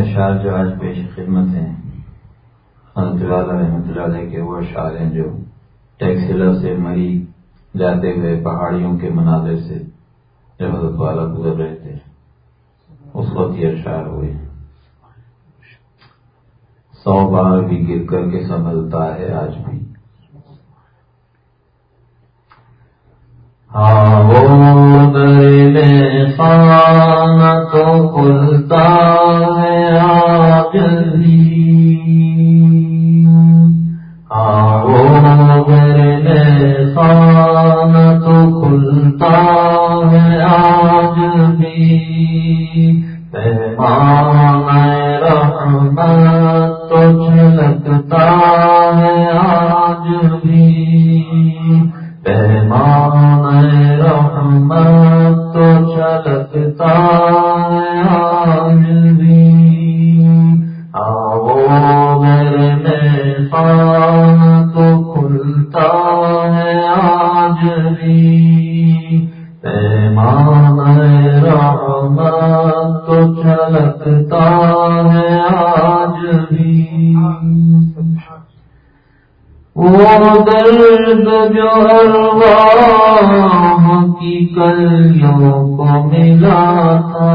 اشعار جو آج پیش خدمت ہیں، حضرت رحمۃ اللہ علیہ کے وہ اشعار ہیں جو ٹیکسیلا سے مری جاتے ہوئے پہاڑیوں کے مناظر سے جب حضرت والا گزر رہے تھے۔ اس وقت یہ اشعار ہوئے۔ سو بار بھی گر کر کے سنبھلتا ہے آج بھی۔ ہاں وہ پانا تو کھلتا ہے آج جو ارواح کی کلیوں کو ملا تھا۔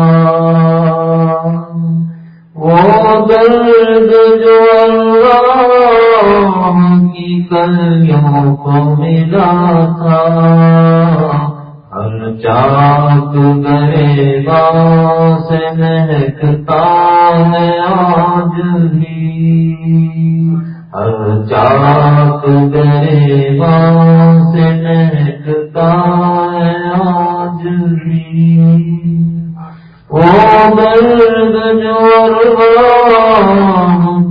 وہ درد جو ارواح کی کلیوں کو ملا تھا، ہر چاک گرے گا سے مہکتا ہے آج بھی۔ چاک گرے سے مہکتا ہے آج بھی وہ درد جو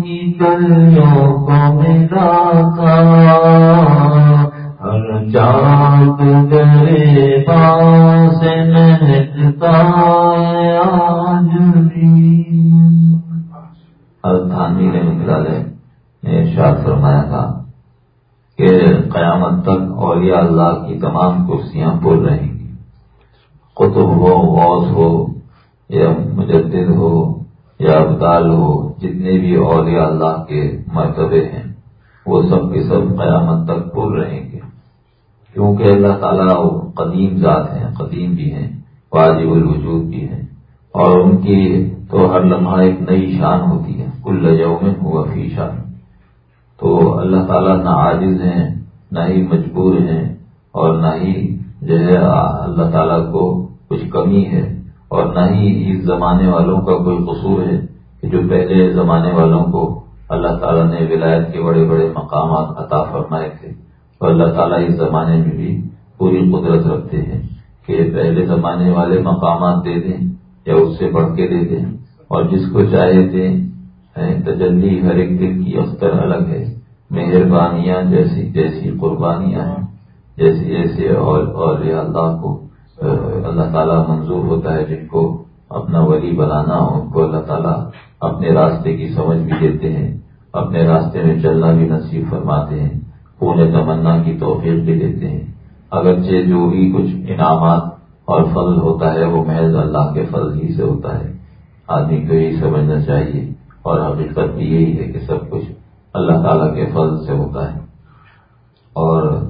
کی کلیوں کو ملا تھا ہر چاک گرے سے مہکتا ہے۔ آج بھی ہر نے نکلا لے ارشاد فرمایا تھا کہ قیامت تک اولیاء اللہ کی تمام کرسیاں پور رہیں گی۔ قطب ہو، غوث ہو، یا مجدد ہو، یا ابدال ہو، جتنے بھی اولیاء اللہ کے مرتبے ہیں، وہ سب کے سب قیامت تک پور رہیں گے۔ کیونکہ اللہ تعالیٰ قدیم ذات ہیں، قدیم بھی ہیں، واجب الوجود بھی ہیں۔ اور ان کی تو ہر لمحہ ایک نئی شان ہوتی ہے۔ کل لجو میں ہوا فی شان۔ تو اللہ تعالیٰ نہ عاجز ہیں، نہ ہی مجبور ہیں اور نہ ہی جو ہے، اللہ تعالیٰ کو کچھ کمی ہے اور نہ ہی اس زمانے والوں کا کوئی قصور ہے کہ جو پہلے زمانے والوں کو اللہ تعالیٰ نے ولایت کے بڑے بڑے مقامات عطا فرمائے تھے۔ تو اللہ تعالیٰ اس زمانے میں بھی پوری قدرت رکھتے ہیں کہ پہلے زمانے والے مقامات دے دیں یا اس سے بڑھ کے دے دیں اور جس کو چاہے دیں۔ تجلی ہر ایک دل کی اختر الگ ہے۔ مہربانیاں جیسی جیسی قربانیاں ہیں جیسے جیسے اور اور اللہ کو اللہ تعالیٰ منظور ہوتا ہے جن کو اپنا ولی بنانا ہو، ان کو اللہ تعالیٰ اپنے راستے کی سمجھ بھی دیتے ہیں، اپنے راستے میں چلنا بھی نصیب فرماتے ہیں پونے تمنا کی توفیق بھی دیتے ہیں۔ اگرچہ جو بھی کچھ انعامات اور فضل ہوتا ہے، وہ محض اللہ کے فضل ہی سے ہوتا ہے۔ آدمی کو یہی سمجھنا چاہیے اور حقیقت بھی یہی ہے کہ سب کچھ اللہ تعالیٰ کے فضل سے ہوتا ہے۔ اور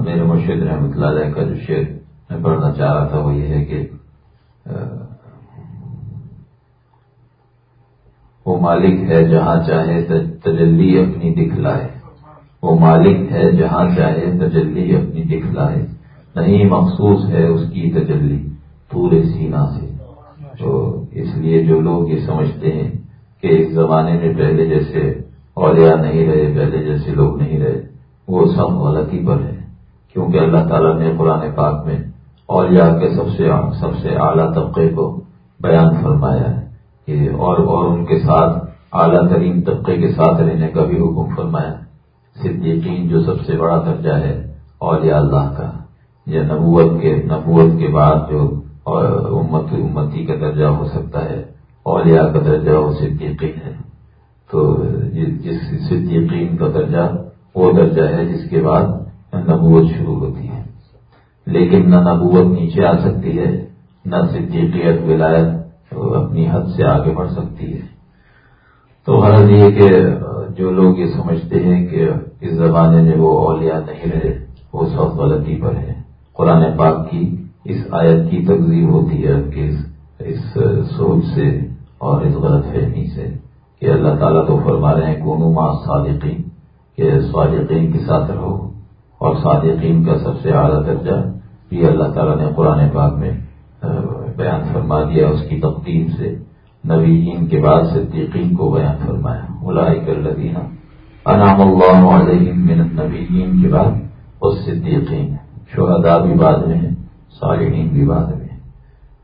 میرے مرشد رحمۃ اللہ علیہ کا جو شعر میں پڑھنا چاہ رہا تھا وہ یہ ہے کہ وہ مالک ہے جہاں چاہے تجلی اپنی دکھلائے۔ وہ مالک ہے جہاں چاہے تجلی اپنی دکھلائے۔ نہیں مخصوص ہے اس کی تجلی پورے سینا سے۔ تو اس لیے جو لوگ یہ سمجھتے ہیں کہ اس زمانے میں پہلے جیسے اولیاء نہیں رہے پہلے جیسے لوگ نہیں رہے۔ وہ سب غلطی پر ہے کیونکہ اللہ تعالیٰ نے قرآن پاک میں اولیاء کے سب سے سب سے اعلیٰ طبقے کو بیان فرمایا ہے کہ اور اور ان کے ساتھ، اعلیٰ ترین طبقے کے ساتھ رہنے کا بھی حکم فرمایا صدیقین جو سب سے بڑا درجہ ہے، اولیاء اللہ کا، یا نبوت کے نبوت کے بعد جو امت، امتی کا درجہ ہو سکتا ہے، اولیاء کا درجہ وہ صدیقین ہے تو جس صدیقین کا درجہ، وہ درجہ ہے جس کے بعد نبوت شروع ہوتی ہے۔ لیکن نہ نبوت نیچے آ سکتی ہے، نہ صدیقیت، ولایت اپنی حد سے آگے بڑھ سکتی ہے۔ تو غرض یہ کہ جو لوگ یہ سمجھتے ہیں کہ اس زمانے میں وہ اولیاء نہیں رہے، وہ سب غلطی پر ہے قرآن پاک کی اس آیت کی تقزیب ہوتی ہے کہ اس سوچ سے اور اس غلط فہمی سے۔ کہ اللہ تعالیٰ تو فرما رہے ہیں کون ماں صادقین کہ صادقین کے ساتھ رہو اور صادقین کا سب سے اعلیٰ درجہ یہ اللہ تعالیٰ نے قرآن پاک میں بیان فرما دیا، اس کی تقدیم سے، نبیین کے بعد صدیقین کو بیان فرمایا۔ ملائک الدینہ انعام اللہ علیہم من النبیین کے بعد اس صدیقین شہداء بھی بعد میں ہیں، صالحین بھی بعد میں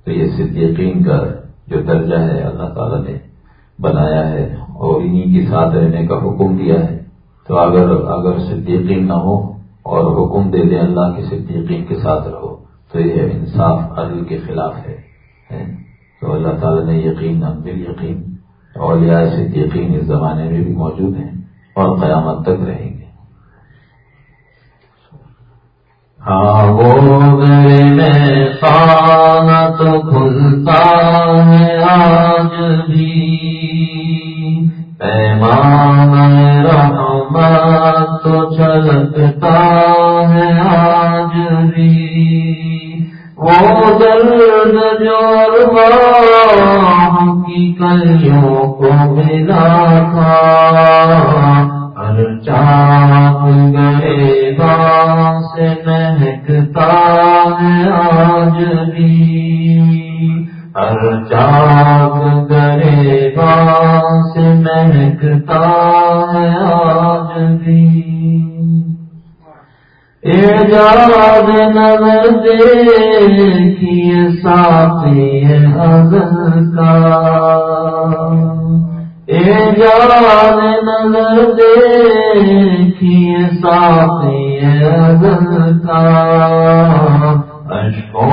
تو یہ صدیقین کا جو درجہ ہے، اللہ تعالیٰ نے بنایا ہے اور انہی کے ساتھ رہنے کا حکم دیا ہے۔ تو اگر اگر صدیقین نہ ہو اور حکم دے دیں اللہ کے صدیقین کے ساتھ رہو، تو یہ انصاف عدل کے خلاف ہے۔ تو اللہ تعالیٰ نے یقین بال یقین اور صدیقین اس زمانے میں بھی موجود ہیں اور قیامت تک رہیں گے۔ ہاں تو کھلتا ہے مہکتا ہے آج بھی اعجاز نظر دیکھیے ساتھی ازل کا اعجاز نظر دیکھیے ساتھی ازل کا۔ اشکوں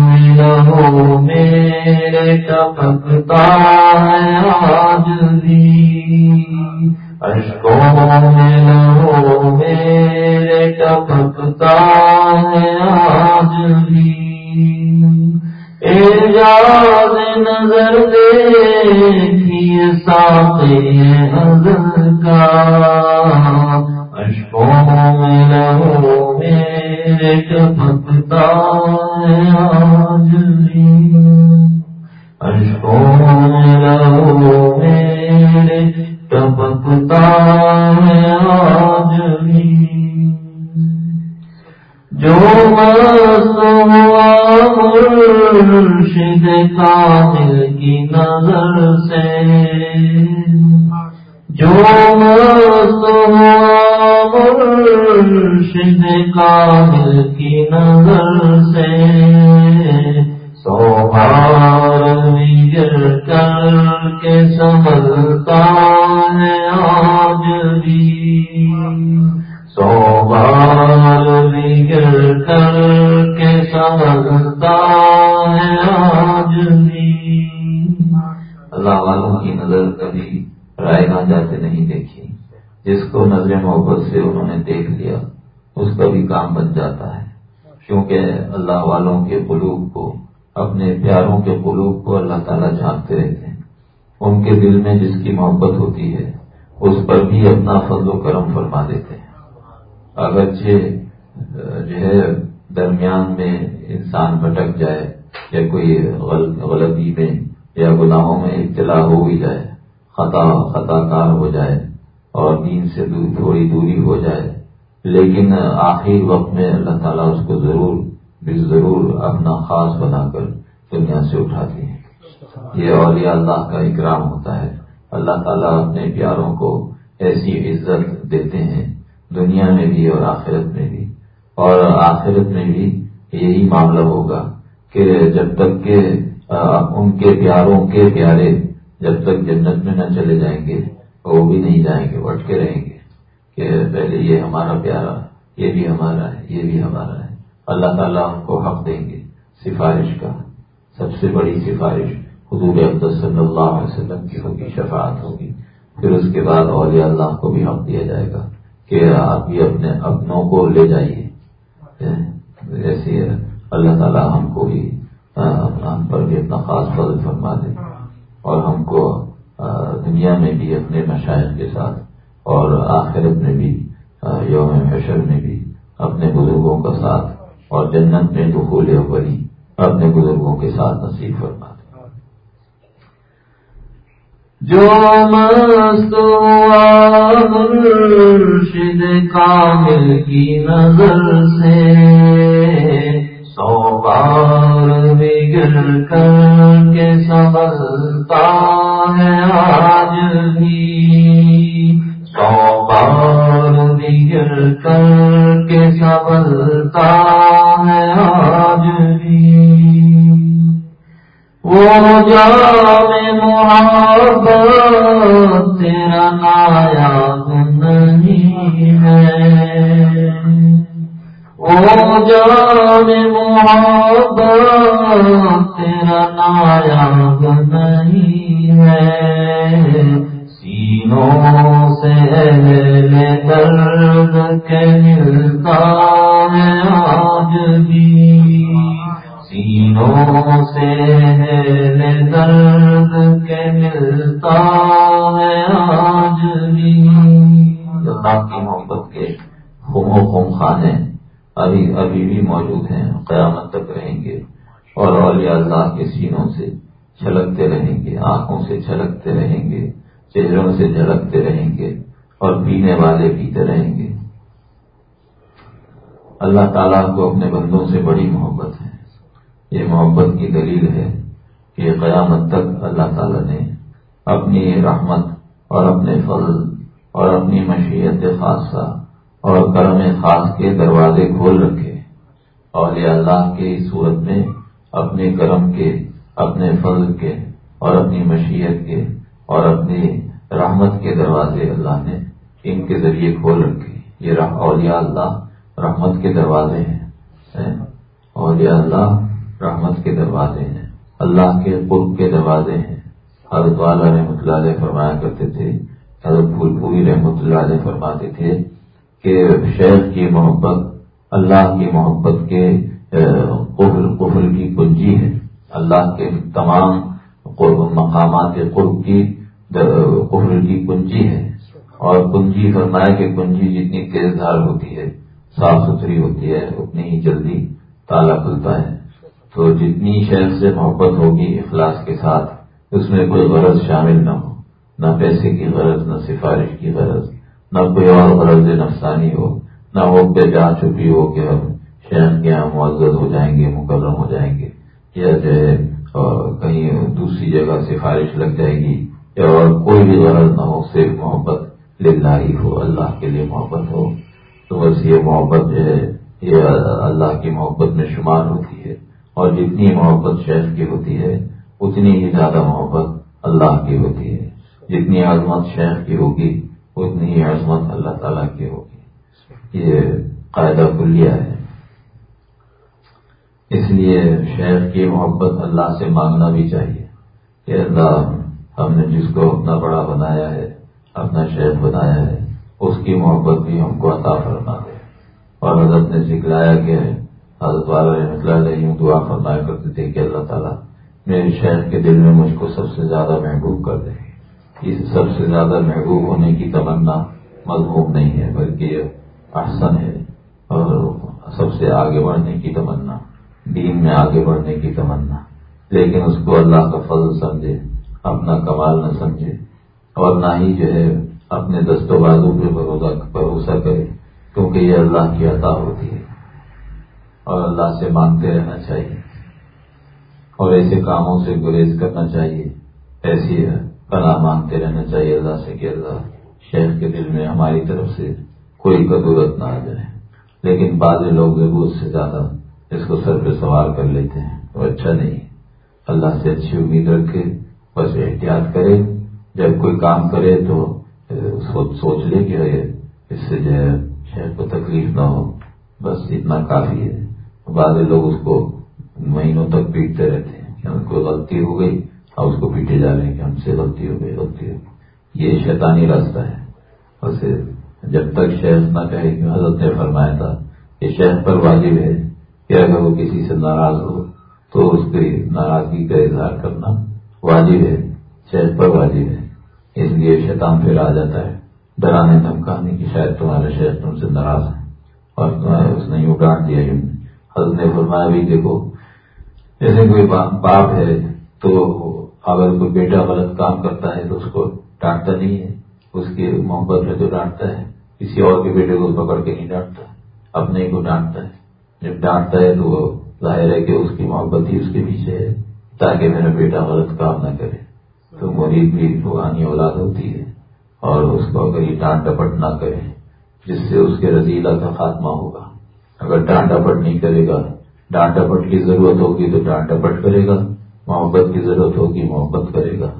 میں لہو میرے ٹپکتا ہے آج بھی اشکوں میں لہو میرے ٹپکتا ہے آج بھی اعجاز نظر دیکھیے ساتھی حضر کا اشکوں میں میرے آج اشکوں میں جو مرشد کامل کی نظر سے جو مست ہوا مرشد کامل کی نظر سے۔ اپنے پیاروں کے قلوب کو اللہ تعالیٰ جانتے رہتے ہیں۔ ان کے دل میں جس کی محبت ہوتی ہے، اس پر بھی اپنا فضل و کرم فرما دیتے ہیں۔ اگرچہ جو ہے، درمیان میں انسان بھٹک جائے یا کوئی غلطی میں یا گناہوں میں اطلاع ہو بھی جائے، خطا خطا کار ہو جائے اور دین سے تھوڑی دوری ہو جائے، لیکن آخری وقت میں اللہ تعالیٰ اس کو ضرور بھی ضرور اپنا خاص بنا کر دنیا سے اٹھاتی ہیں۔ یہ اولیاء اللہ کا اکرام ہوتا ہے۔ اللہ تعالیٰ اپنے پیاروں کو ایسی عزت دیتے ہیں دنیا میں بھی اور آخرت میں بھی۔ اور آخرت میں بھی یہی معاملہ ہوگا کہ جب تک کہ ان کے پیاروں کے پیارے جب تک جنت میں نہ چلے جائیں گے، وہ بھی نہیں جائیں گے بٹ کے رہیں گے کہ پہلے یہ ہمارا پیارا، یہ بھی ہمارا ہے، یہ بھی ہمارا ہے۔ اللہ تعالیٰ ہم کو حق دیں گے۔ سفارش کا سب سے بڑی سفارش حضور صلی اللہ علیہ وسلم کی ہوگی، شفاعت ہوگی۔ پھر اس کے بعد اولیاء اللہ کو بھی حق دیا جائے گا کہ آپ بھی اپنے اپنوں کو لے جائیے۔ ایسے اللہ تعالیٰ ہم کو بھی ہم پر بھی اپنا خاص فضل فرما دے۔ اور ہم کو دنیا دنیا میں بھی اپنے مشاہد کے ساتھ اور آخرت میں بھی یوم حشر میں بھی اپنے بزرگوں کا ساتھ اور جنت میں دخول اولی اپنے بزرگوں کے ساتھ نصیب فرما جو مست مرشد کامل کی نظر سے سو بار بگڑ کر کے سنبھلتا ہے آج بھی۔ سو بار بگڑ کر کے سنبھلتا ہے آج بھی۔ وہ جام محبت تیرا نایاب نہیں ہے۔ وہ جام محبت تیرا نایاب نہیں ہے۔ بھی موجود ہیں، قیامت تک رہیں گے۔ اور اولیاء اللہ کے سینوں سے چھلکتے رہیں گے، آنکھوں سے چھلکتے رہیں گے، چہروں سے جھلکتے رہیں گے اور پینے والے پیتے رہیں گے۔ اللہ تعالیٰ کو اپنے بندوں سے بڑی محبت ہے۔ یہ محبت کی دلیل ہے کہ قیامت تک اللہ تعالیٰ نے اپنی رحمت اور اپنے فضل اور اپنی مشیت خاصہ اور کرم خاص کے دروازے کھول رکھے۔ اور یہ اللہ کے صورت میں اپنے کرم کے، اپنے فضل کے اور اپنی مشیت کے اور اپنی رحمت کے دروازے اللہ نے ان کے ذریعے کھول رکھے۔ یہ اولیاء اللہ رحمت کے دروازے ہیں۔ اولیاء اللہ رحمت کے دروازے ہیں۔ اللہ کے قرب کے دروازے ہیں۔ حضرت والا رحمۃ اللہ علیہ فرمایا کرتے تھے، حضرت پھول پوری رحمۃ اللہ علیہ فرماتے تھے کہ شیخ کی محبت اللہ کی محبت کے قفل قفل کی کنجی ہے۔ اللہ کے تمام مقامات قرب کی قفل کی کنجی ہے۔ اور کنجی فرمایا کہ کنجی جتنی تیز دھار ہوتی ہے، صاف ستھری ہوتی ہے، اتنی ہی جلدی تالا کھلتا ہے۔ تو جتنی شہر سے محبت ہوگی اخلاص کے ساتھ، اس میں کوئی غرض شامل نہ ہو۔ نہ پیسے کی غرض، نہ سفارش کی غرض، نہ کوئی اور غرض نفسانی ہو۔ نہ وہ بے جا چکی ہو کہ ہم شہر کے یہاں معزز ہو جائیں گے، مکرم ہو جائیں گے۔ یا جو ہے کہیں دوسری جگہ سفارش لگ جائے گی یا اور کوئی بھی غرض نہ ہو، صرف محبت للہ ہو، اللہ کے لیے محبت ہو۔ تو بس یہ محبت جو ہے، یہ اللہ کی محبت میں شمار ہوتی ہے۔ اور جتنی محبت شیخ کی ہوتی ہے، اتنی ہی زیادہ محبت اللہ کی ہوتی ہے۔ جتنی عظمت شیخ کی ہوگی، اتنی ہی عظمت اللہ تعالیٰ کی ہوگی۔ یہ قاعدہ کلیہ ہے۔ اس لیے شیخ کی محبت اللہ سے مانگنا بھی چاہیے کہ اللہ ہم نے جس کو اپنا بڑا بنایا ہے، اپنا شیخ بنایا ہے، اس کی محبت بھی ہم کو عطا فرما دے۔ اور حضرت نے سکھلایا کہ حضرت والا رحمۃ اللہ یوں دعا فرمایا کرتے تھے کہ اللہ تعالیٰ میرے شہر کے دل میں مجھ کو سب سے زیادہ محبوب کر دے۔ اس سب سے زیادہ محبوب ہونے کی تمنا مضبوط نہیں ہے، بلکہ یہ احسن ہے۔ اور سب سے آگے بڑھنے کی تمنا، دین میں آگے بڑھنے کی تمنا۔ لیکن اس کو اللہ کا فضل سمجھے، اپنا کمال نہ سمجھے۔ اور نہ ہی جو ہے اپنے دست و بازو پہ بھروسہ کرے، کیونکہ یہ اللہ کی عطا ہوتی ہے۔ اور اللہ سے مانگتے رہنا چاہیے۔ اور ایسے کاموں سے گریز کرنا چاہیے۔ ایسی پناہ مانگتے رہنا چاہیے اللہ سے کہ اللہ شہر کے دل میں ہماری طرف سے کوئی کدورت نہ آ جائے۔ لیکن بعض لوگ ضرورت سے زیادہ اس کو سر پہ سوار کر لیتے ہیں۔ وہ اچھا نہیں۔ اللہ سے اچھی امید رکھے، بس احتیاط کرے۔ جب کوئی کام کرے تو سوچ لے کہ اس سے جو ہے شہر کو تکلیف نہ ہو۔ بس اتنا کافی ہے۔ بعض لوگ اس کو مہینوں تک پیٹتے رہتے ہیں کہ ہم کو غلطی ہو گئی اور اس کو پیٹے جا رہے ہیں کہ ہم سے غلطی ہو گئی، غلطی ہو گئی۔ یہ شیطانی راستہ ہے۔ اور جب تک شہر نہ کہے کہ حضرت نے فرمایا تھا کہ شہر پر واجب ہے کہ اگر وہ کسی سے ناراض ہو تو اس کی ناراضگی کا اظہار کرنا واجب ہے شہر پر واجب ہے۔ اس لیے شیطان پھر آ جاتا ہے۔ ڈرانے دھمکانے کی شاید تمہارا شیخ تم سے ناراض ہے اور اس نے یوں ڈانٹ دیا یوں حضرت نے فرمایا بھی دیکھو، جیسے کوئی باپ ہے تو اگر کوئی بیٹا غلط کام کرتا ہے تو اس کو ڈانٹتا نہیں ہے۔ اس کی محبت میں تو ڈانٹتا ہے، کسی اور کے بیٹے کو پکڑ کے نہیں ڈانٹتا، اپنے کو ڈانٹتا ہے۔ جب ڈانٹتا ہے تو وہ ظاہر ہے کہ اس کی محبت ہی اس کے پیچھے ہے، تاکہ میرا بیٹا غلط کام نہ کرے۔ تو مرید بھی روحانی اولاد ہوتی ہے اور اس کو اگر یہ ڈانٹ ڈپٹ نہ کرے، جس سے اس کے رضیلا کا خاتمہ ہوگا۔ اگر ڈانٹ ڈپٹ نہیں کرے گا، ڈانٹ ڈپٹ کی ضرورت ہوگی تو ڈانٹ ڈپٹ کرے گا، محبت کی ضرورت ہوگی، محبت کرے گا۔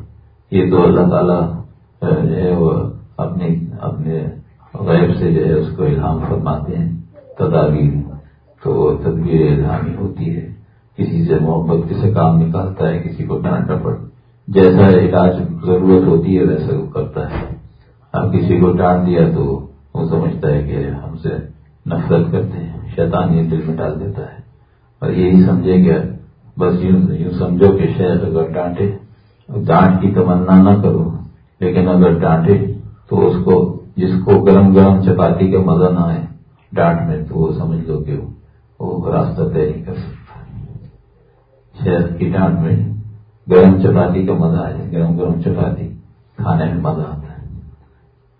یہ تو اللہ تعالیٰ جو ہے وہ اپنے اپنے غیب سے جو ہے اس کو الہام فرماتے ہیں، تدابیر۔ تو وہ تدبیر الہامی ہوتی ہے۔ کسی سے محبت، کسی کام نکالتا ہے، کسی کو ڈانٹ ڈپٹ جیسا علاج ضرورت ہوتی ہے، ویسا وہ کرتا ہے۔ اب کسی کو ڈانٹ دیا تو وہ سمجھتا ہے کہ ہم سے نفرت کرتے ہیں، شیطان یہ دل میں ڈال دیتا ہے۔ اور یہی سمجھے گا بس یوں یوں سمجھو کہ شاید اگر ڈانٹے، ڈانٹ کی تمنا نہ کرو۔ لیکن اگر ڈانٹے تو اس کو جس کو گرم گرم چپاتی کا مزہ نہ آئے ڈانٹ میں، تو وہ سمجھ لو کہ وہ راستہ طے نہیں کر سکتا۔ شہد کی ڈانٹ میں گرم چپاتی کا مزہ آئے، گرم گرم چپاتی کھانے میں مزہ آتا ہے۔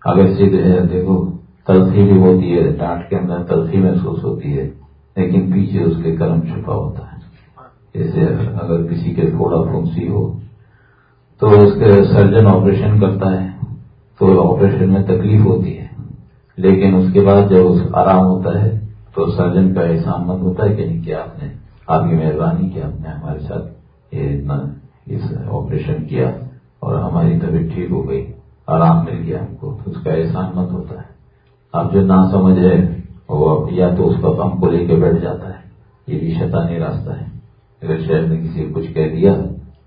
اگر سیدھے دیکھو، تلخی بھی ہوتی ہے، ڈانٹ کے اندر تلخی محسوس ہوتی ہے، لیکن پیچھے اس کے گرم چھپا ہوتا ہے۔ جیسے اگر کسی کے تھوڑا پھنسی ہو تو اس کے سرجن آپریشن کرتا ہے، تو آپریشن میں تکلیف ہوتی ہے۔ لیکن اس کے بعد جب اس آرام ہوتا ہے، تو سرجن کا احسان مند ہوتا ہے کہ نہیں کیا آپ نے، آپ کی مہربانی کیا آپ نے ہمارے ساتھ یہ اس آپریشن کیا اور ہماری طبیعت ٹھیک ہو گئی، آرام مل گیا ہم کو، تو اس کا احسان مند ہوتا ہے۔ اب جو نہ سمجھ ہے وہ یا تو اس کا ہم کو لے کے بیٹھ جاتا ہے، یہ بھی شیطانی راستہ ہے۔ اگر شہر نے کسی کو کچھ کہہ دیا،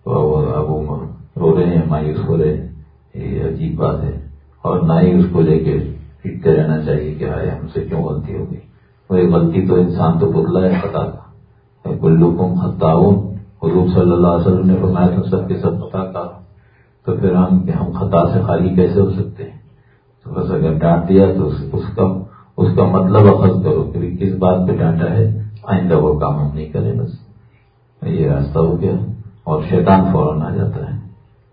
تو اب وہ رو رہے ہیں، مایوس ہو رہے ہیں۔ یہ عجیب بات ہے۔ اور نہ ہی اس کو لے کے پیٹتے رہنا چاہیے کہ آئے ہم سے کیوں غلطی ہوگی وہ غلطی تو انسان تو بدلا ہے خطا کا کلکم خطاون حضور صلی اللہ علیہ وسلم نے فرمایا تو سب کے سب خطا کا تو پھر ہم ہم خطا سے خالی کیسے ہو سکتے ہیں؟ تو بس اگر ڈانٹ دیا تو اس کا اس کا مطلب اخذ کرو کہ کس بات پہ ڈانٹا ہے؟ آئندہ وہ کام ہم نہیں کریں بس۔ یہ راستہ ہو گیا اور شیطان فوراً آ جاتا ہے۔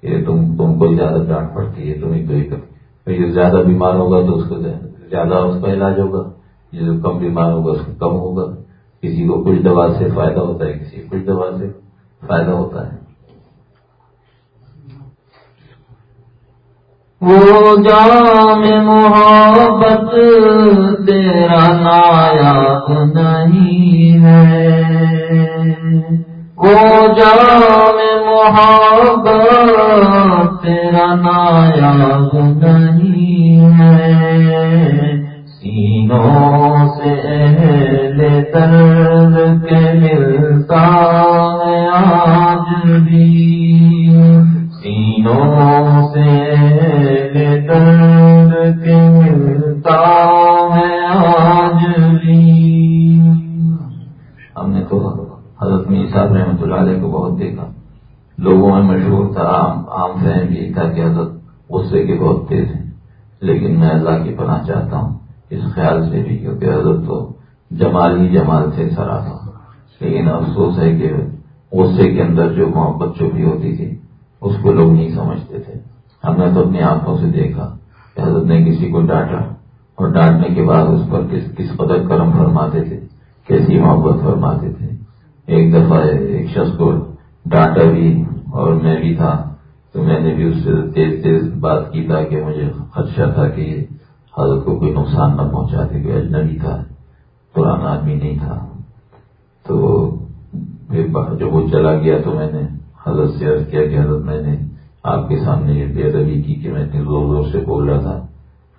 کہ تم تم کو زیادہ ڈانٹ پڑتی ہے، تمہیں کوئی کر زیادہ بیمار ہوگا تو اس کو زیادہ اس کا علاج ہوگا۔ جو کم بیمار ہوگا، اس کو کم ہوگا۔ کسی کو کچھ دوا سے فائدہ ہوتا ہے، کسی کو کچھ دوا سے فائدہ ہوتا ہے۔ وہ جام محبت تیرا نایاب نہیں ہے۔ وہ جام محبت، تیرا نایاب نہیں ہے۔ سینوں سے اہل درد کے ملتا ہے آج بھی۔ سینوں سے اہل درد کے ملتا حضرت می صاحب رحمۃ اللہ علیہ کو بہت دیکھا۔ لوگوں میں مشہور تھا، عام عام فہم یہی تھا کہ حضرت غصے کے بہت تیز ہیں۔ لیکن میں اللہ کی پناہ چاہتا ہوں، اس خیال سے بھی، کیونکہ حضرت تو جمال ہی جمال سے سرا تھا لیکن افسوس ہے کہ غصے کے اندر جو محبت چھپی ہوتی تھی، اس کو لوگ نہیں سمجھتے تھے۔ ہم نے تو اپنی آنکھوں سے دیکھا کہ حضرت نے کسی کو ڈانٹا اور ڈانٹنے کے بعد اس پر کس کس قدر کرم فرماتے تھے، کیسی محبت فرماتے تھے۔ ایک دفعہ ایک شخص کو ڈانٹا بھی اور میں بھی تھا، تو میں نے بھی اس سے تیز تیز بات کی تھا کہ مجھے خدشہ تھا کہ حضرت کو کوئی نقصان نہ پہنچا دے کوئی اجنبی تھا، پرانا آدمی نہیں تھا۔ تو جب وہ چلا گیا تو میں نے حضرت سے عرض کیا کہ حضرت میں نے آپ کے سامنے یہ بے ادبی کی کہ میں اتنی زور زور سے بول رہا تھا۔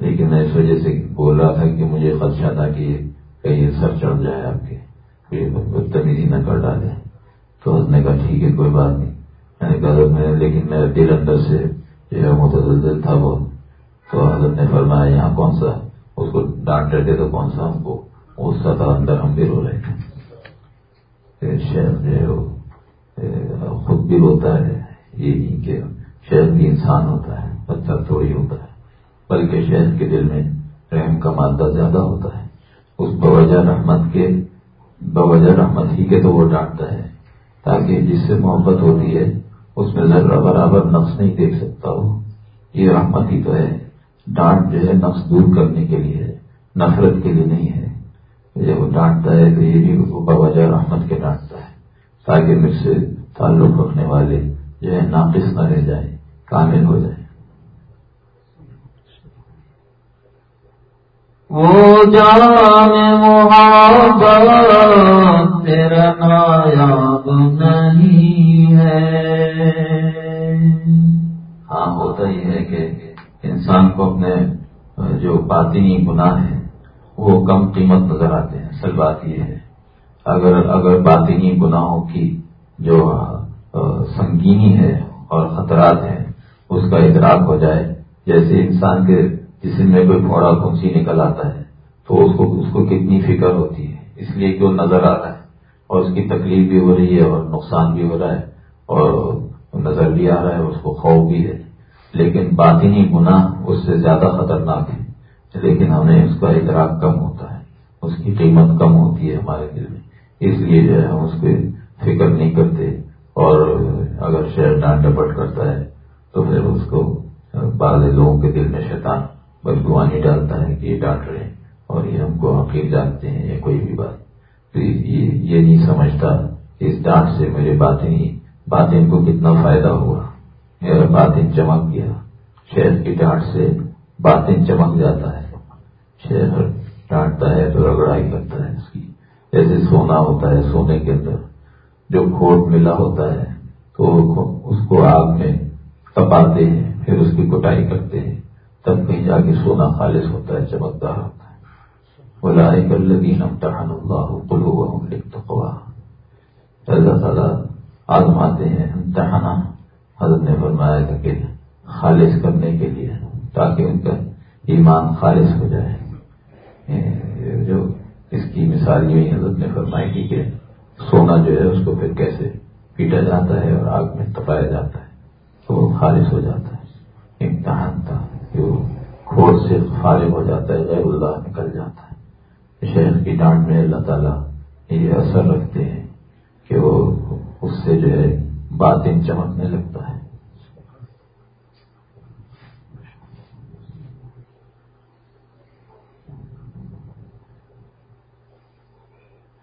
لیکن میں اس وجہ سے بول رہا تھا کہ مجھے خدشہ تھا کہ کہیں سر چڑھ جائے آپ کے۔ بدتمیزی نہ کر ڈالے تو اس نے کہا، ٹھیک ہے، کوئی بات نہیں۔ میں نے کہا، میں، لیکن میرا دل اندر سے جو ہے متدل تھا وہ۔ تو حضرت نے فرمایا، یہاں کون سا؟ اس کو ڈانٹ رہے تھے تو کون سا؟ ہم کو۔ غصہ تھا، اندر ہم بھی رو رہے تھے۔ شہر جو ہے خود بھی روتا ہے۔ یہ نہیں کہ شہر بھی انسان ہوتا ہے، پتھر تھوڑی ہوتا ہے۔ بلکہ شہد کے دل میں رحم کا مادہ زیادہ ہوتا ہے۔ اس بوجہ رحمت کے بوجہ رحمت ہی کے تو وہ ڈانٹتا ہے، تاکہ جس سے محبت ہوتی ہے، اس میں ذرا برابر نفس نہیں دیکھ سکتا وہ۔ یہ رحمت ہی تو ہے۔ ڈانٹ جو ہے نفس دور کرنے کے لیے ہے، نفرت کے لیے نہیں ہے۔ جب وہ ڈانٹتا ہے تو یہ بھی بوجہ رحمت کے ڈانٹتا ہے۔ تاکہ مجھ سے تعلق رکھنے والے جو ہے ناقص نہ رہ جائیں، کامل ہو جائے وہ جام تیرا نایاب نہیں ہے۔ ہاں ہوتا ہی ہے کہ انسان کو اپنے جو باطنی گناہ ہیں، وہ کم قیمت نظر آتے ہیں۔ اصل بات یہ ہے، اگر اگر باطنی گناہوں کی جو سنگینی ہے اور خطرات ہیں، اس کا ادراک ہو جائے، جیسے انسان کے جسم میں کوئی پھوڑا پھنسی نکل آتا ہے، تو اس کو اس کو کتنی فکر ہوتی ہے؟ اس لیے کہ وہ نظر آ رہا ہے۔ اور اس کی تکلیف بھی ہو رہی ہے اور نقصان بھی ہو رہا ہے۔ اور نظر بھی آ رہا ہے، اس کو خوف بھی ہے۔ لیکن باطنی گناہ اس سے زیادہ خطرناک ہے۔ لیکن ہمیں اس کا ادراک کم ہوتا ہے۔ اس کی قیمت کم ہوتی ہے ہمارے دل میں۔ اس لیے جو ہے، ہم اس کو فکر نہیں کرتے۔ اور اگر شہر ڈانٹ ڈپٹ کرتا ہے، تو پھر اس کو بعض لوگوں کے دل میں شیطان بدگوانی ڈالتا ہے کہ یہ ڈانٹ رہے ہیں اور یہ ہم کو حقیق جانتے ہیں یا کوئی بھی بات۔ تو یہ نہیں سمجھتا اس ڈانٹ سے میرے باتیں باتیں کو کتنا فائدہ ہوا۔ میرا باتیں چمک گیا۔ شہر کی ڈانٹ سے باتیں چمک جاتا ہے۔ شہر ڈانٹتا ہے تو رگڑائی کرتا ہے اس کی۔ جیسے سونا ہوتا ہے سونے کے اندر۔ جو کھوٹ ملا ہوتا ہے تو اس کو آگ میں کپاتے ہیں، پھر اس کی کٹائی کرتے ہیں۔ تب کہیں جا کے سونا خالص ہوتا ہے، چمکدار ہوتا ہے۔ بولا کر لگی امتحان اللہ کلو اللہ تعالیٰ آزماتے ہیں امتحانہ حضرت نے فرمایا تھا کہ خالص کرنے کے لیے تاکہ ان کا ایمان خالص ہو جائے۔ جو اس کی مثال یہ حضرت نے فرمائی تھی کہ سونا جو ہے، اس کو پھر کیسے پیٹا جاتا ہے اور آگ میں تپایا جاتا ہے، تو وہ خالص ہو جاتا ہے۔ امتحان کھوڑ سے فارغ ہو جاتا ہے، غیر اللہ نکل جاتا ہے۔ شہر کی ڈانٹ میں اللہ تعالیٰ یہ اثر رکھتے ہیں کہ وہ اس سے جو ہے باتیں چمکنے لگتا ہے۔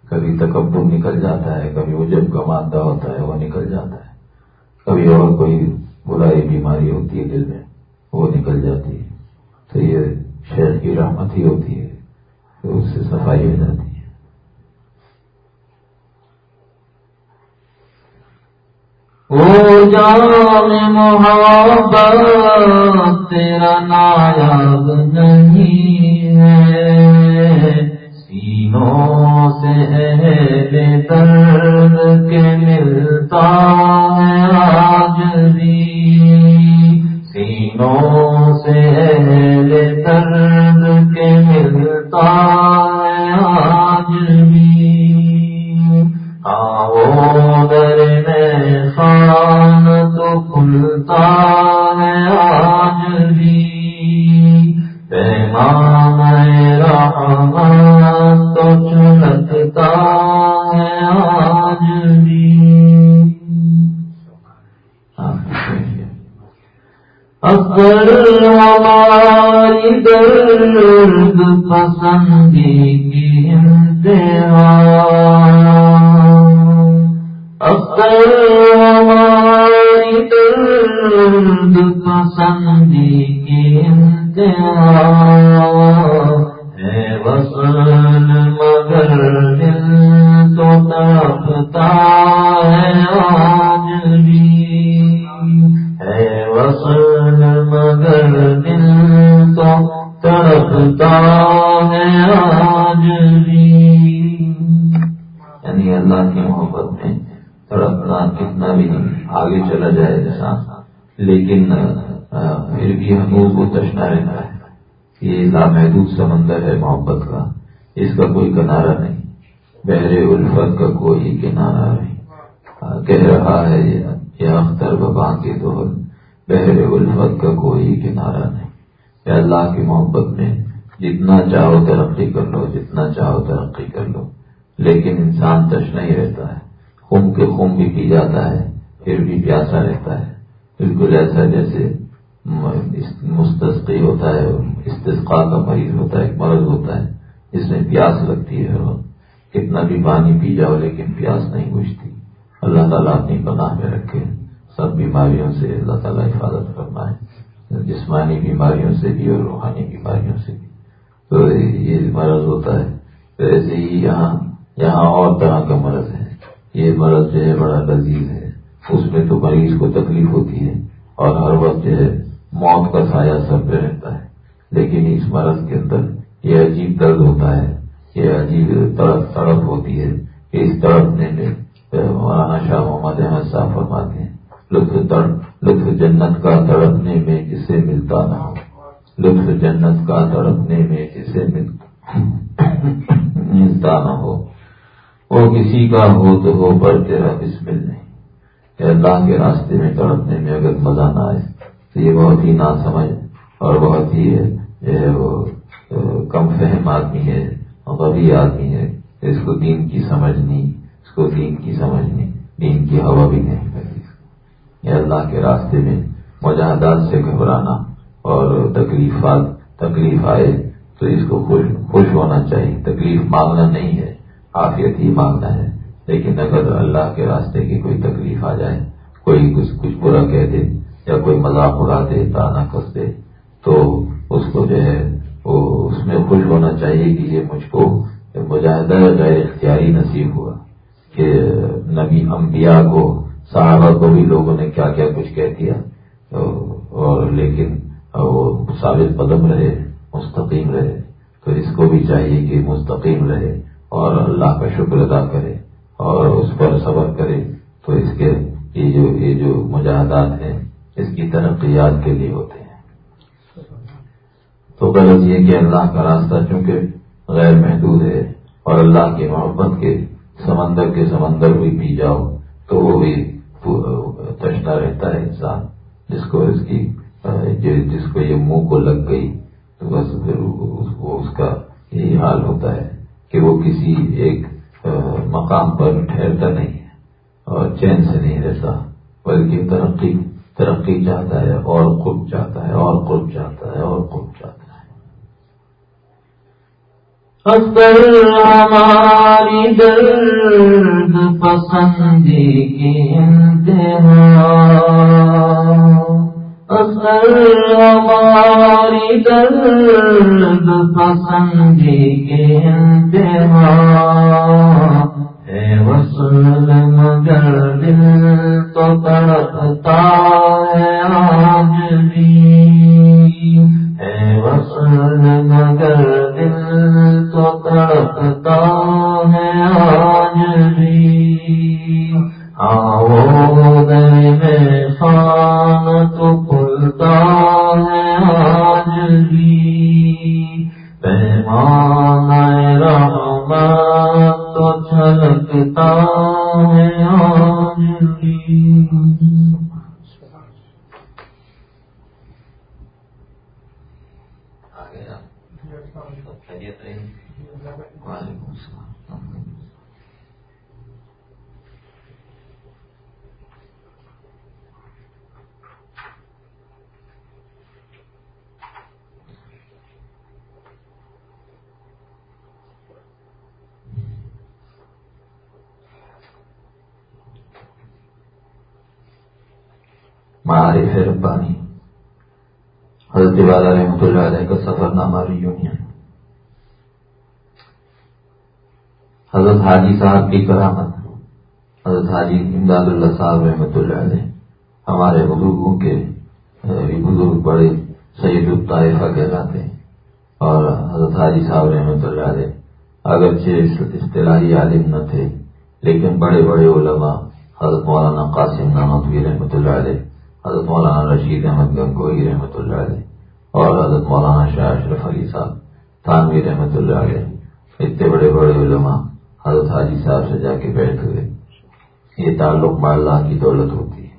کبھی تکبر نکل جاتا ہے، کبھی وہ جب کا ہوتا ہے، وہ نکل جاتا ہے۔ کبھی اور کوئی برائی بیماری ہوتی ہے دل میں، وہ نکل جاتی ہے۔ تو یہ شہر کی رحمت ہی ہوتی ہے تو اس سے صفائی ہو جاتی ہے۔ وہ جان محبت، تیرا نایاب نہیں ہے۔ سینوں سے اہل درد کے ملتا ہے آج بھی۔ سینوں سے درد کے ملتا ہے آج بھی۔ آؤ در میں خان تو کھلتا ہے آج بھی۔ پیمان رحمان تو چلتا ہے آج بھی۔ ہماری درد پسندی کی انتہا اگر ہماری درد پسندی کی انتہا بحر الفت کا کوئی کنارہ نہیں۔ کہ اللہ کی محبت میں جتنا چاہو ترقی کر لو، جتنا چاہو ترقی کر لو۔ لیکن انسان تش نہیں رہتا ہے۔ خون کے خون بھی پی جاتا ہے، پھر بھی پیاسا رہتا ہے۔ بالکل ایسا جیسے مستقی ہوتا ہے استقاع کا مریض ہوتا ہے، ایک مرض ہوتا ہے۔ جس میں پیاس لگتی ہے کتنا بھی پانی پی جاؤ لیکن پیاس نہیں بجھتی۔ اللہ تعالیٰ اپنی پناہ میں رکھے۔ سب بیماریوں سے اللہ تعالیٰ حفاظت کرنا ہے جسمانی بیماریوں سے بھی اور روحانی بیماریوں سے بھی۔ تو یہ مرض ہوتا ہے ایسے ہی یہاں یہاں اور طرح کا مرض ہے۔ یہ مرض جو ہے بڑا لذیذ ہے۔ اس میں تو مریض کو تکلیف ہوتی ہے اور ہر وقت جو ہے موت کا سایہ سر پہ رہتا ہے۔ لیکن اس مرض کے اندر یہ عجیب درد ہوتا ہے، یہ عجیب تڑپ تڑپ ہوتی ہے کہ اس تڑپنے میں مولانا شاہ محمد احمد صاحب فرماتے ہیں لطف لطف جنت کا تڑپنے میں جسے ملتا نہ ہو۔ لطف جنت کا تڑپنے میں جسے ملتا نہ ہو۔ وہ کسی کا ہو تو ہو، پر تیرا بسمل نہیں۔ کہ اللہ کے راستے میں تڑپنے میں اگر مزہ نہ آئے، تو یہ بہت ہی نا سمجھ اور بہت ہی جو ہے وہ کم فہم آدمی ہے غبی آدمی ہے۔ اس کو دین کی سمجھ نہیں، اس کو دین کی سمجھ نہیں، دین کی ہوا بھی نہیں۔ لگی یہ اللہ کے راستے میں مجاہدات سے گھبرانا اور تکلیفات، تکلیف آئے تو اس کو خوش خوش ہونا چاہیے۔ تکلیف مانگنا نہیں ہے، عافیت ہی مانگنا ہے۔ لیکن اگر اللہ کے راستے کی کوئی تکلیف آ جائے، کوئی کچھ کچھ برا کہہ دے یا کوئی مذاق اڑا دے، تانا کس دے، تو اس کو جو ہے وہ اس میں خوش ہونا چاہیے کہ یہ مجھ کو مجاہدہ غیر اختیاری نصیب ہوا کہ نبی انبیاء کو صحابہ کو بھی لوگوں نے کیا کیا کچھ کہہ دیا اور لیکن وہ ثابت قدم رہے، مستقیم رہے، تو اس کو بھی چاہیے کہ مستقیم رہے اور اللہ کا شکر ادا کرے اور اس پر صبر کرے۔ تو اس کے یہ جو یہ جو مجاہدات ہیں، اس کی ترقیات کے لیے ہوتے ہیں۔ تو غلط یہ کہ اللہ کا راستہ چونکہ غیر محدود ہے اور اللہ کی محبت کے سمندر کے سمندر بھی پی جاؤ، تو وہ بھی تشنا رہتا ہے انسان، جس کو اس کی جس کو یہ منہ کو لگ گئی، تو بس پھر اس کا یہی حال ہوتا ہے کہ وہ کسی ایک مقام پر ٹھہرتا نہیں ہے اور چین سے نہیں رہتا، بلکہ ترقی ترقی چاہتا ہے اور خود چاہتا ہے، اور خود چاہتا ہے، اور خود چاہتا ہے ہماری درد پسندی کی انتہا ہماری درد پسندی کے انتہا ہے وصل مگر دل تو تڑپتا ہے آج بھی ہے وصل مگر کرتا ہے آج بھی۔ آؤ میں خان تو کھلتا ہے آج بھی۔ پیمان رحمت تو چھلکتا ہے آج بھی وعلیکم السلام معارف ربانی حضرت والا رحمۃ اللہ علیہ کا سفر نامہ بھی یونین حضرت حاجی صاحب کی کرامت، حضرت حاجی امداد اللہ صاحب رحمۃ اللہ علیہ، ہمارے بزرگوں کے بزرگ بڑے سید الطائفہ کہلاتے ہیں۔ اور حضرت حاجی صاحب رحمۃ اللہ علیہ اگرچہ اصطلاحی عالم نہ تھے، لیکن بڑے بڑے علماء، حضرت مولانا قاسم نامتوی رحمۃ اللہ علیہ، حضرت مولانا رشید احمد گنگوئی رحمۃ اللہ علیہ اور حضرت مولانا شاہ اشرف علی صاحب تھانوی رحمۃ اللہ علیہ، اتنے بڑے بڑے علماء، حضرت حاجی صاحب سے جا کے بیٹھ ہوئے۔ یہ تعلق اللہ کی دولت ہوتی ہے۔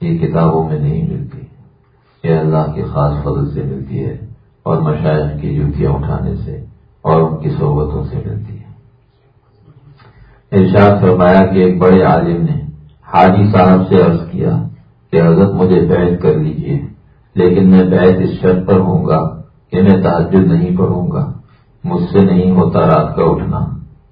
یہ کتابوں میں نہیں ملتی۔ یہ اللہ کے خاص فضل سے ملتی ہے اور مشاعر کی جوتیاں اٹھانے سے اور ان کی صحبتوں سے ملتی ہے۔ ارشاد فرمایا کہ ایک بڑے عالم نے حاجی صاحب سے عرض کیا کہ حضرت مجھے بیعت کر لیجیے۔ لیکن میں بیعت اس شرط پر ہوں گا کہ میں تحجد نہیں پڑھوں گا، مجھ سے نہیں ہوتا رات کا اٹھنا۔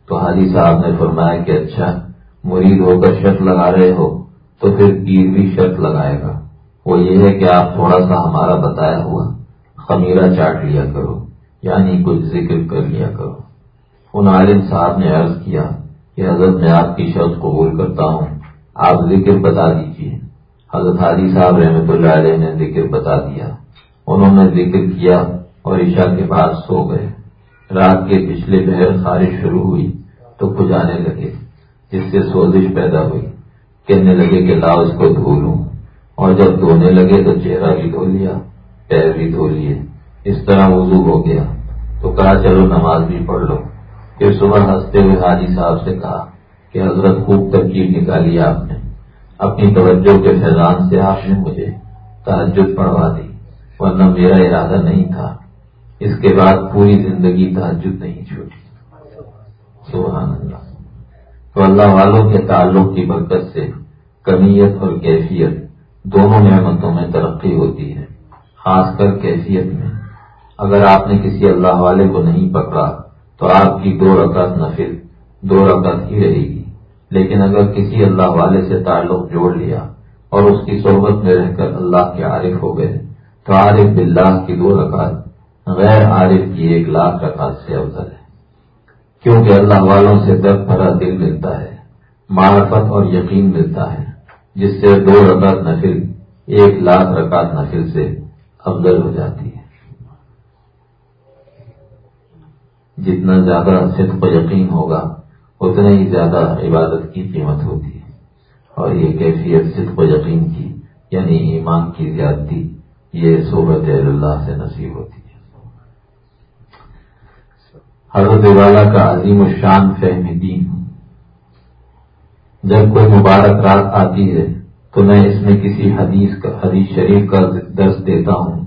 تو حاجی صاحب نے فرمایا کہ اچھا مرید ہو کر شرط لگا رہے ہو، تو پھر پیر بھی شرط لگائے گا۔ وہ یہ ہے کہ آپ تھوڑا سا ہمارا بتایا ہوا خمیرہ چاٹ لیا کرو یعنی کچھ ذکر کر لیا کرو۔ ان عالم صاحب نے عرض کیا کہ حضرت، میں آپ کی شرط قبول کرتا ہوں، آپ ذکر بتا دیجیے حضرت حاجی صاحب رحمۃ اللہ علیہ نے ذکر بتا دیا۔ انہوں نے ذکر کیا اور عشاء کے بعد سو گئے۔ رات کے پچھلے بہر خارش شروع ہوئی تو کھجانے لگے، جس سے سوزش پیدا ہوئی۔ کہنے لگے کہ لاؤ اس کو دھو لوں۔ اور جب دھونے لگے تو چہرہ بھی دھو لیا، پیر بھی دھو لیے۔ اس طرح وضو ہو گیا۔ تو کہا، چلو نماز بھی پڑھ لو۔ پھر صبح ہنستے ہوئے حاجی صاحب سے کہا کہ حضرت خوب ترکیب نکالی آپ نے۔ اپنی توجہ کے فیضان سے آپ نے مجھے تحجد پڑھوا دی، ورنہ میرا ارادہ نہیں تھا۔ اس کے بعد پوری زندگی تحجد نہیں چھوٹی۔ سبحان اللہ۔ تو اللہ والوں کے تعلق کی برکت سے کمیت اور کیفیت دونوں نعمتوں میں ترقی ہوتی ہے، خاص کر کیفیت میں۔ اگر آپ نے کسی اللہ والے کو نہیں پکڑا، تو آپ کی دو رکعت نفل، دو رکعت ہی رہے گی۔ لیکن اگر کسی اللہ والے سے تعلق جوڑ لیا اور اس کی صحبت میں رہ کر اللہ کے عارف ہو گئے، تو عارف باللہ کی دو رکعت، غیر عارف کی ایک لاکھ رکعت سے افضل ہے۔ کیونکہ اللہ والوں سے درد بھرا دل ملتا ہے، معرفت اور یقین ملتا ہے، جس سے دو رکعت نفل، ایک لاکھ رکعت نفل سے افضل ہو جاتی ہے۔ جتنا زیادہ صدق و یقین ہوگا اتنا ہی زیادہ عبادت کی قیمت ہوتی ہے۔ اور یہ کیفیت صدق و یقین کی یعنی ایمان کی زیادتی، یہ صحبت اللہ سے نصیب ہوتی ہے۔ حضرت والا کا عظیم الشان فہم دین۔ جب کوئی مبارک رات آتی ہے تو میں اس میں کسی حدیث کا حدیث شریف کا درس دیتا ہوں۔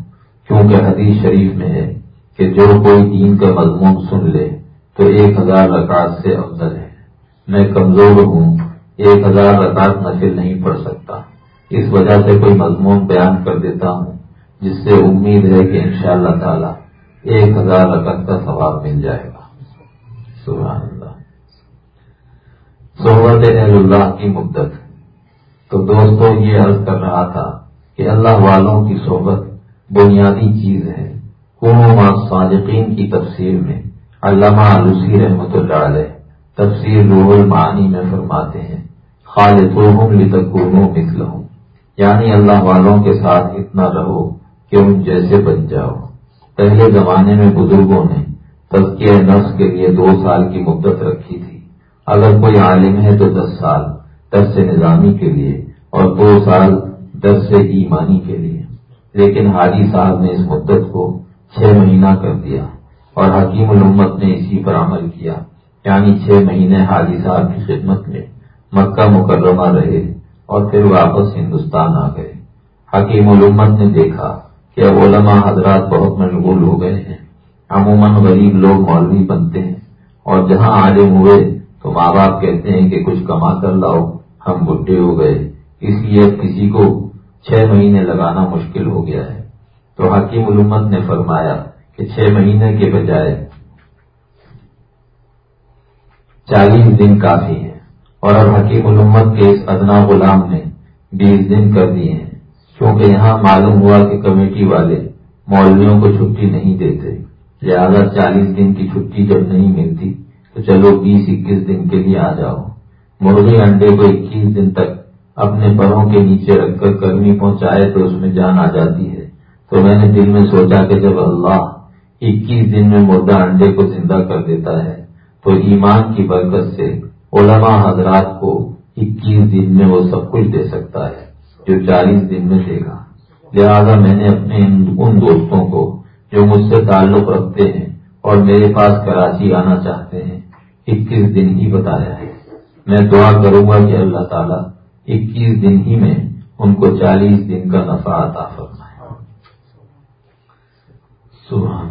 کیونکہ حدیث شریف میں ہے کہ جو کوئی دین کا مضمون سن لے تو ایک ہزار رکعت سے افضل ہے۔ میں کمزور ہوں، ایک ہزار رکعت نفل نہیں پڑھ سکتا۔ اس وجہ سے کوئی مضمون بیان کر دیتا ہوں، جس سے امید ہے کہ انشاءاللہ اللہ تعالی ایک ہزار رکعت کا ثواب مل جائے گا۔ سبحان اللہ۔ صحبت اہل اللہ کی مدت۔ تو دوستوں یہ عرض کر رہا تھا کہ اللہ والوں کی صحبت بنیادی چیز ہے۔ کنو صادقین کی تفسیر میں علامہ علوسی رحمت اللہ علیہ تفسیر روح المعانی میں فرماتے ہیں خالد مثلہم۔ یعنی اللہ والوں کے ساتھ اتنا رہو کہ ان جیسے بن جاؤ۔ پہلے زمانے میں بزرگوں نے تزکیہ نفس کے لیے دو سال کی مدت رکھی تھی۔ اگر کوئی عالم ہے تو دس سال درس نظامی کے لیے، اور دو سال درس ایمانی کے لیے۔ لیکن حاجی صاحب نے اس مدت کو چھ مہینہ کر دیا، اور حکیم الامت نے اسی پر عمل کیا۔ یعنی چھ مہینے حاجی صاحب کی خدمت میں مکہ مکرمہ رہے اور پھر واپس ہندوستان آ گئے۔ حکیم الامت نے دیکھا کہ اب علماء حضرات بہت مشغول ہو گئے ہیں۔ عموماً غریب لوگ مولوی بنتے ہیں اور جہاں عالم ہوئے تو ماں باپ کہتے ہیں کہ کچھ کما کر لاؤ، ہم بڈھے ہو گئے۔ اس لیے کسی کو چھ مہینے لگانا مشکل ہو گیا ہے۔ تو حکیم الامت نے فرمایا کہ چھ مہینے کے بجائے چالیس دن کافی ہے۔ اور اب حکیم الامت کے اس ادنا غلام نے بیس دن کر دیے ہیں۔ کیونکہ یہاں معلوم ہوا کہ کمیٹی والے مولویوں کو چھٹی نہیں دیتے۔ لہٰذا چالیس دن کی چھٹی جب نہیں ملتی، تو چلو بیس اکیس دن کے لیے آ جاؤ۔ مرغی انڈے کو اکیس دن تک اپنے پروں کے نیچے رکھ کر گرمی پہنچائے تو اس میں جان آ جاتی ہے۔ تو میں نے دل میں سوچا کہ جب اللہ اکیس دن میں مردہ انڈے کو زندہ کر دیتا ہے تو ایمان کی برکت سے علماء حضرات کو اکیس دن میں وہ سب کچھ دے سکتا ہے، جو چالیس دن میں دے گا۔ لہذا میں نے اپنے ان دوستوں کو جو مجھ سے تعلق رکھتے ہیں اور میرے پاس کراچی آنا چاہتے ہیں، اکیس دن ہی بتایا ہے۔ میں دعا کروں گا کہ اللہ تعالیٰ اکیس دن ہی میں ان کو چالیس دن کا نفع عطا فرمائے۔ سبحان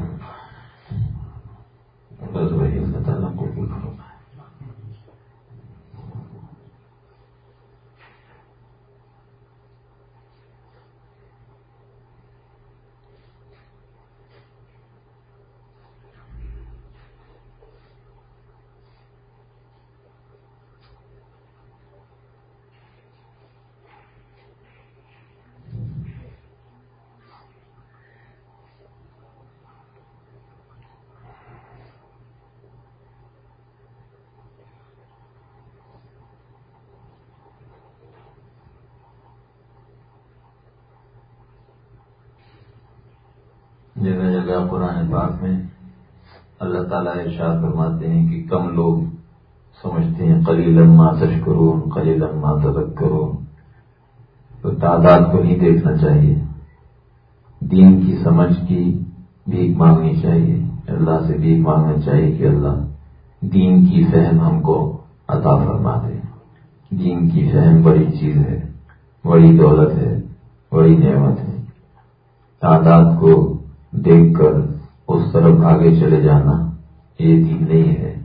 بس وہی اللہ تعالیٰ کو بولو جگہ جگہ قرآن پاک میں اللہ تعالیٰ ارشاد فرماتے ہیں کہ کم لوگ لما تشکرون کلی لما تدک کرو تو تعداد کو نہیں دیکھنا چاہیے۔ دین کی سمجھ کی بھیک مانگنی چاہیے۔ اللہ سے بھیک مانگنا چاہیے کہ اللہ دین کی فہم ہم کو عطا فرما دے۔ دین کی فہم بڑی چیز ہے، بڑی دولت ہے، بڑی نعمت ہے۔ تعداد کو دیکھ کر اس طرف آگے چلے جانا یہ دین نہیں ہے۔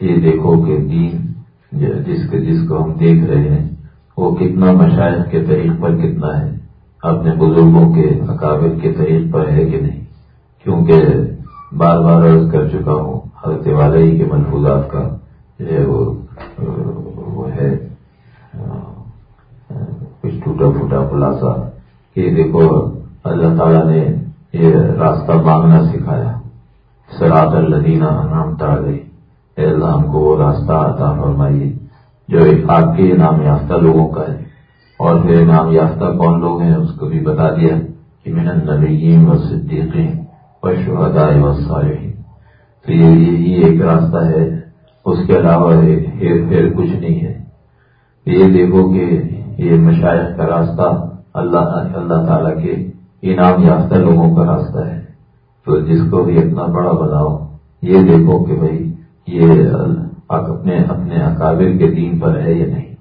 یہ دیکھو کہ دین جس کے جس کو ہم دیکھ رہے ہیں، وہ کتنا مشاعر کے طریق پر کتنا ہے۔ اپنے بزرگوں کے اکابر کے طریق پر ہے کہ نہیں؟ کیونکہ بار بار عرض کر چکا ہوں، حضرت والی کے محفوظات کا جو ہے وہ ہے، کچھ ٹوٹا پھوٹا خلاصہ کہ دیکھو، اللہ تعالیٰ نے یہ راستہ مانگنا سکھایا۔ سرات الدینہ نام گئی اللہ ہم کو وہ راستہ عطا فرمائیے، جو آپ کے انعام یافتہ لوگوں کا ہے۔ اور پھر انعام یافتہ کون لوگ ہیں، اس کو بھی بتا دیا کہ من النبیین و صدیقین و شہداء و صالحین تو یہی ایک راستہ ہے۔ اس کے علاوہ ہیر پھیر کچھ نہیں ہے۔ یہ دیکھو کہ یہ مشاعر کا راستہ اللہ اللہ تعالیٰ کے انعام یافتہ لوگوں کا راستہ ہے۔ تو جس کو بھی اتنا بڑا بناؤ، یہ دیکھو کہ بھائی یہ اپنے اپنے اکابر کے دین پر ہے یا نہیں؟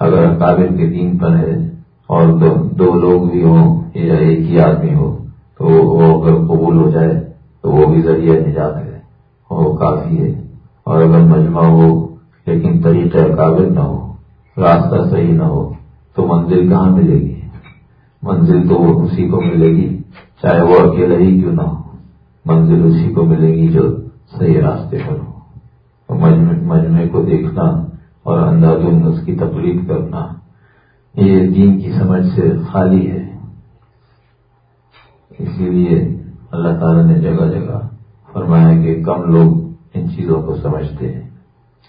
اگر اکابر کے دین پر ہے اور دو دو لوگ بھی ہوں یا ایک ہی آدمی ہو، تو وہ اگر قبول ہو جائے تو وہ بھی ذریعہ نجات ہے، وہ کافی ہے۔ اور اگر مجمع ہو لیکن طریقہ اکابر نہ ہو، راستہ صحیح نہ ہو، تو منزل کہاں ملے گی؟ منزل تو وہ اسی کو ملے گی، چاہے وہ اکیلا ہی کیوں نہ ہو، منزل اسی کو ملے گی جو صحیح راستے پر ہو۔ مجمع کو دیکھنا اور انداز اس کی تقریب کرنا۔ یہ دین کی سمجھ سے خالی ہے۔ اسی لیے اللہ تعالیٰ نے جگہ جگہ فرمایا کہ کم لوگ ان چیزوں کو سمجھتے ہیں۔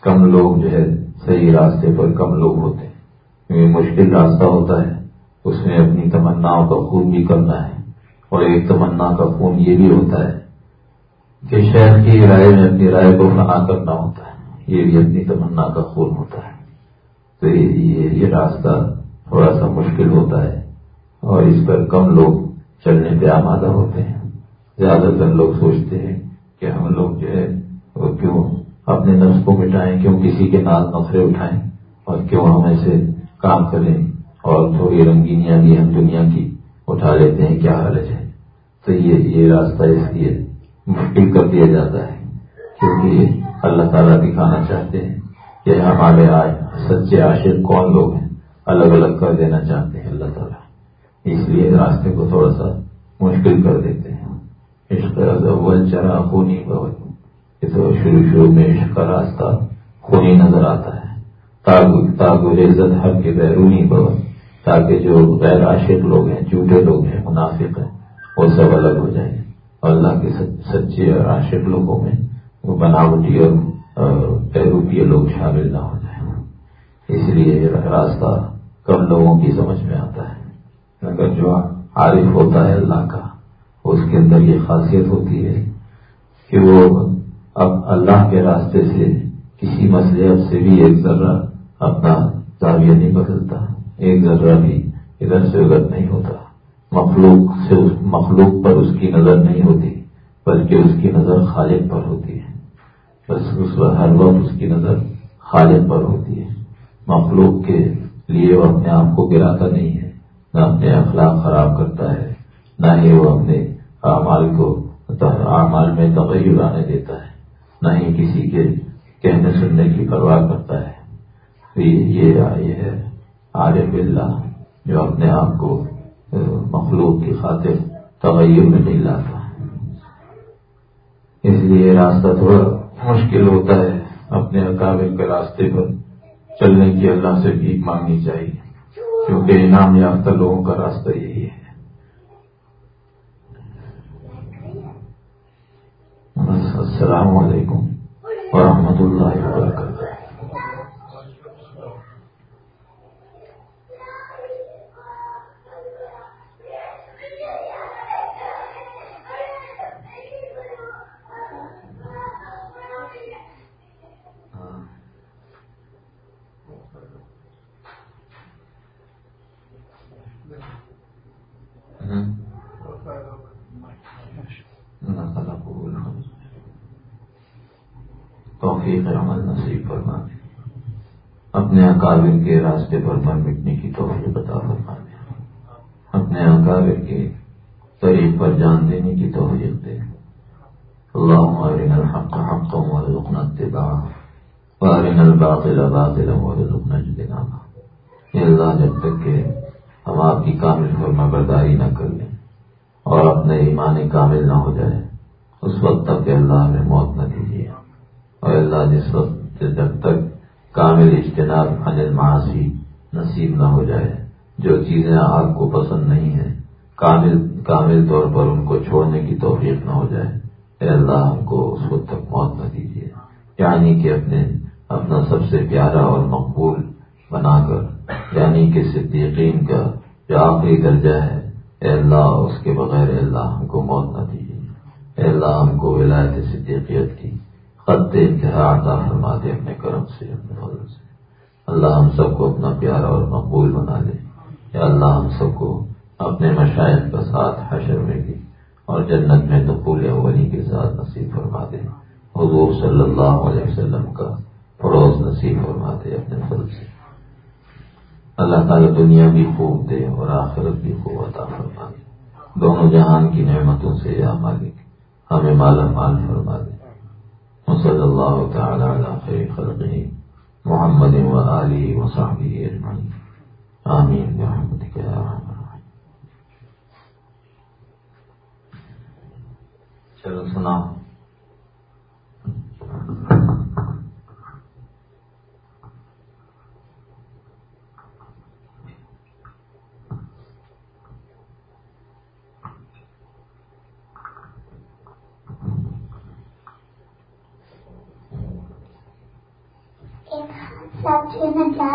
کم لوگ جو ہے صحیح راستے پر کم لوگ ہوتے ہیں۔ کیونکہ مشکل راستہ ہوتا ہے۔ اس میں اپنی تمناؤں کا خون بھی کرنا ہے۔ اور ایک تمنا کا خون یہ بھی ہوتا ہے کہ شہر کی رائے میں اپنی رائے کو فنا کرنا ہوتا ہے، یہ بھی اپنی تمنا کا خون ہوتا ہے۔ تو یہ راستہ تھوڑا سا مشکل ہوتا ہے اور اس پر کم لوگ چلنے پہ آمادہ ہوتے ہیں۔ زیادہ تر لوگ سوچتے ہیں کہ ہم لوگ جو ہے، وہ کیوں اپنے نفس کو مٹائیں، کیوں کسی کے نال نفرے اٹھائیں اور کیوں ہم ایسے کام کریں اور تھوڑی رنگینیاں بھی ہم دنیا کی اٹھا لیتے ہیں، کیا حرج ہے۔ تو یہ یہ راستہ اس لیے مشکل کر دیا جاتا ہے۔ کیونکہ اللہ تعالیٰ دکھانا چاہتے ہیں کہ ہمارے آج سچے عاشق کون لوگ ہیں، الگ الگ کر دینا چاہتے ہیں اللہ تعالیٰ۔ اس لیے راستے کو تھوڑا سا مشکل کر دیتے ہیں۔ عشق اول چرا خونی یہ تو شروع شروع میں عشق کا راستہ خونی نظر آتا ہے۔ تاگ عزت حق کے بیرونی بہت۔ تاکہ جو غیر عاشق لوگ ہیں، جھوٹے لوگ ہیں، منافق ہیں، وہ سب الگ ہو جائیں۔ اللہ کے سچے اور عاشق لوگوں میں وہ بناوٹی اور پیروپی لوگ شامل نہ ہو جائیں۔ اس لیے راستہ کم لوگوں کی سمجھ میں آتا ہے۔ اگر جو عارف ہوتا ہے اللہ کا، اس کے اندر یہ خاصیت ہوتی ہے کہ وہ اب اللہ کے راستے سے کسی مسئلے سے بھی ایک ذرہ اپنا زاویہ نہیں بدلتا، ایک ذرہ بھی ادھر سے ادھر نہیں ہوتا۔ مخلوق سے مخلوق پر اس کی نظر نہیں ہوتی، بلکہ اس کی نظر خالد پر ہوتی ہے۔ بس اس ہر وقت اس کی نظر خالد پر ہوتی ہے۔ مخلوق کے لیے وہ اپنے آپ کو گراتا نہیں ہے، نہ اپنے اخلاق خراب کرتا ہے، نہ ہی وہ اپنے اعمال کو اعمال میں تغیر آنے دیتا ہے، نہ ہی کسی کے کہنے سننے کی پرواہ کرتا ہے۔ یہ ہے عارف اللہ جو اپنے آپ کو مخلوق کی خاطر تغیر میں نہیں لاتا۔ اس لیے راستہ تھوڑا مشکل ہوتا ہے اپنے اکابر کے راستے پر چلنے کی، اللہ سے بھی مانگنی چاہیے۔ کیونکہ انعام یافتہ لوگوں کا راستہ یہی ہے۔ السلام علیکم ورحمۃ اللہ وبرکاتہ۔ توفیق عمل نصیب فرما دے۔ اپنے اکابر کے راستے پر من مٹنے کی توفیق عطا فرما دے۔ اپنے اکابر کے طریق پر جان دینے کی توفیق دے۔ اللهم ارنا الحق حقا وارزقنا اتباعه وارنا الباطل باطلا وارزقنا اجتنابه اللہ، جب تک کہ ہم آپ کی کامل فرما برداری نہ کر لیں اور اپنے ایمان کامل نہ ہو جائے، اس وقت تک کہ اللہ ہمیں موت نہ دیجیے۔ اور اللہ جس وقت جب تک کامل اجتناب انل معاشی نصیب نہ ہو جائے، جو چیزیں آپ کو پسند نہیں ہیں، کامل کامل طور پر ان کو چھوڑنے کی توفیق نہ ہو جائے۔ اے اللہ، ہم کو اس وقت تک موت نہ دیجیے۔ یعنی کہ اپنے، اپنا سب سے پیارا اور مقبول بنا کر یعنی کہ صدیقین کا جو آخری درجہ ہے، اے اللہ، اس کے بغیر اے اللہ، ہم کو موت نہ دیجیے۔ اے اللہ، ہم کو ولایت صدیقیت کی۔ خط انتہا عطا فرما دے اپنے کرم سے، اپنے فضل سے۔ اللہ ہم سب کو اپنا پیارا اور مقبول بنا لے۔ یا اللہ ہم سب کو اپنے مشاہد کا ساتھ حشر میں بھی اور جنت میں دخول اولی کے ساتھ نصیب فرما دے۔ حضور صلی اللہ علیہ وسلم کا فروز نصیب فرما دے اپنے فضل سے۔ اللہ تعالیٰ دنیا بھی خوب دے اور آخرت بھی خوب عطا فرما دے۔ دونوں جہان کی نعمتوں سے یا مالک، ہمیں مالا مال فرما دے۔ وصلى الله تعالى على خير خلقه محمد وآله وصحبه أجمعين. آمين. برحمتك يا رحمة چلو سنا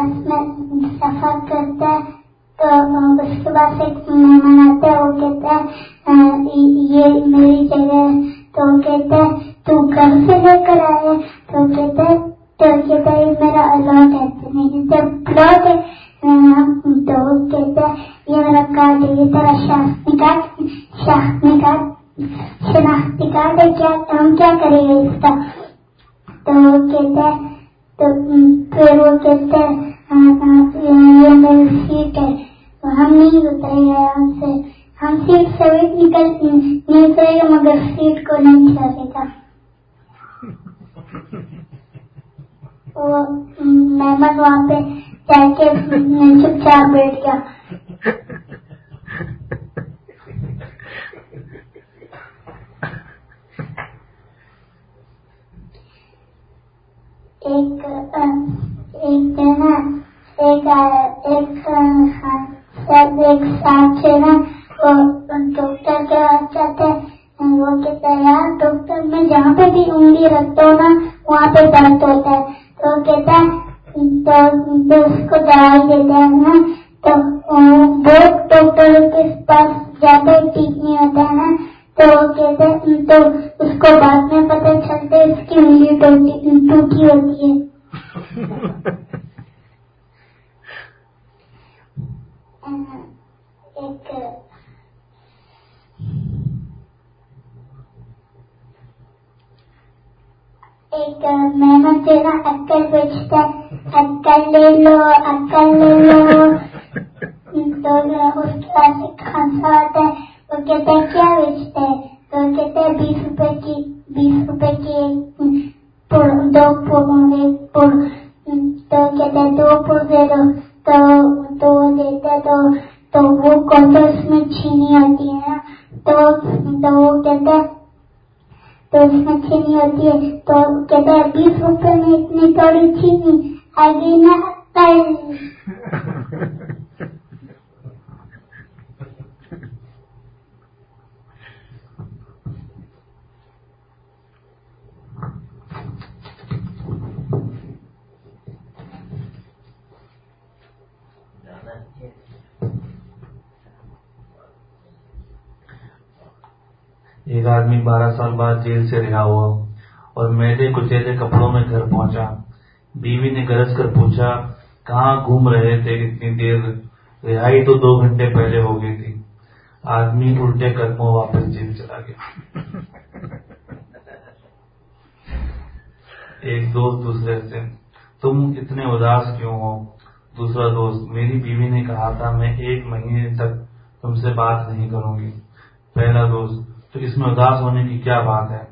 بس میں سفر کرتے ہیں، تو اس کے بعد ایک مہمان آتا ہے وہ کہتا ہے یہ میری جگہ ہے، تو وہ کہتے ہیں تو گھر سے لے کر آئے تو کہتا ہے تو کہتا ہے میرا الاٹ ہے جب پلاٹ ہے تو وہ کہتا ہے یہ میرا کارڈ ہے یہ تیرا شاختی کارڈ شاختی کارڈ شناختی کارڈ ہے کیا ہم کیا کریں گے اس کا تو وہ کہتا ہے تو پھر وہ کہتے ہیں یہ میری سیٹ ہے تو ہم نہیں اترے گے ہم سے ہم سیٹ سے نکل نہیں اترے گا مگر سیٹ کو نہیں چلے گا وہ مہمان وہاں پہ جا کے چپ چاپ بیٹھ گیا ایک ایک نا ایک ایک ساتھ نا وہ ڈاکٹر کے چاہتے وہ کہتے ہیں یار ڈاکٹر میں جہاں پہ بھی انگلی رکھتا ہوں نا وہاں پہ درد ہوتا ہے تو کہتا ہے تو اس کو دوائی دیتے ہیں تو بہت ڈاکٹر کے پاس زیادہ ٹھیک نہیں ہوتا ہے۔ تو کہتے تو اس کو بعد میں پتہ چلتا ہے، اس کی انگلی ٹوٹی ہوتی ہے۔ ایک محنت جو نا اکل بیچتا ہے۔ اکل لے لو اکل لے لو تو اس کے پاس ایک خانسا ہوتا ہے وہ کہتا ہے کیا بیچتا ہے تو کہتا ہے بیس روپے کی بیس روپے کی دو پور تو کہتا ہے دو پور دے دو تو وہ دیتا ہے تو وہ کون اس میں چھینی آتی ہے نا تو وہ کہتا ہے تو اس میں چینی ہوتی ہے تو کہتا ہے بیس روپے میں اتنی تھوڑی چینی ایک آدمی بارہ سال بعد جیل سے رہا ہوا اور میلے کچیلے کپڑوں میں گھر پہنچا۔ بیوی نے گرج کر پوچھا، کہاں گھوم رہے تھے؟ اتنی دیر رہائی تو دو گھنٹے پہلے ہو گئی تھی۔ آدمی الٹے قدموں واپس جیل چلا گیا۔ ایک دوست دوسرے سے، تم اتنے اداس کیوں ہو؟ دوسرا دوست، میری بیوی نے کہا تھا میں ایک مہینے تک تم سے بات نہیں کروں گی۔ پہلا دوست، تو اس میں اداس ہونے کی کیا بات ہے؟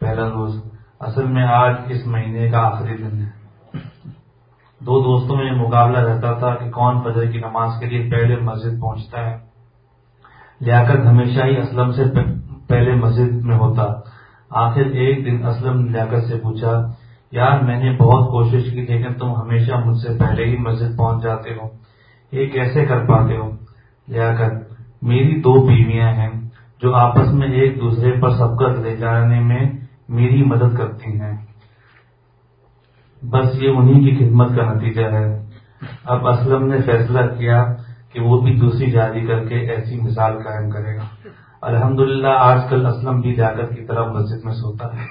پہلا دوست، اصل میں آج اس مہینے کا آخری دن ہے۔ دو دوستوں میں مقابلہ رہتا تھا کہ کون فجر کی نماز کے لیے پہلے مسجد پہنچتا ہے۔ لیاقت ہمیشہ ہی اسلم سے پہلے مسجد میں ہوتا۔ آخر ایک دن اسلم لیاقت سے پوچھا، یار، میں نے بہت کوشش کی، لیکن تم ہمیشہ مجھ سے پہلے ہی مسجد پہنچ جاتے ہو۔ یہ کیسے کر پاتے ہو؟ لیاقت، میری دو بیویاں ہیں جو آپس میں ایک دوسرے پر سبقت لے جانے میں میری مدد کرتی ہیں۔ بس یہ انہی کی خدمت کا نتیجہ ہے۔ اب اسلم نے فیصلہ کیا کہ وہ بھی دوسری جاری کر کے ایسی مثال قائم کرے گا۔ الحمدللہ آج کل اسلم بھی جا کر کی طرف مسجد میں سوتا ہے۔